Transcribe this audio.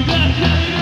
Congratulations.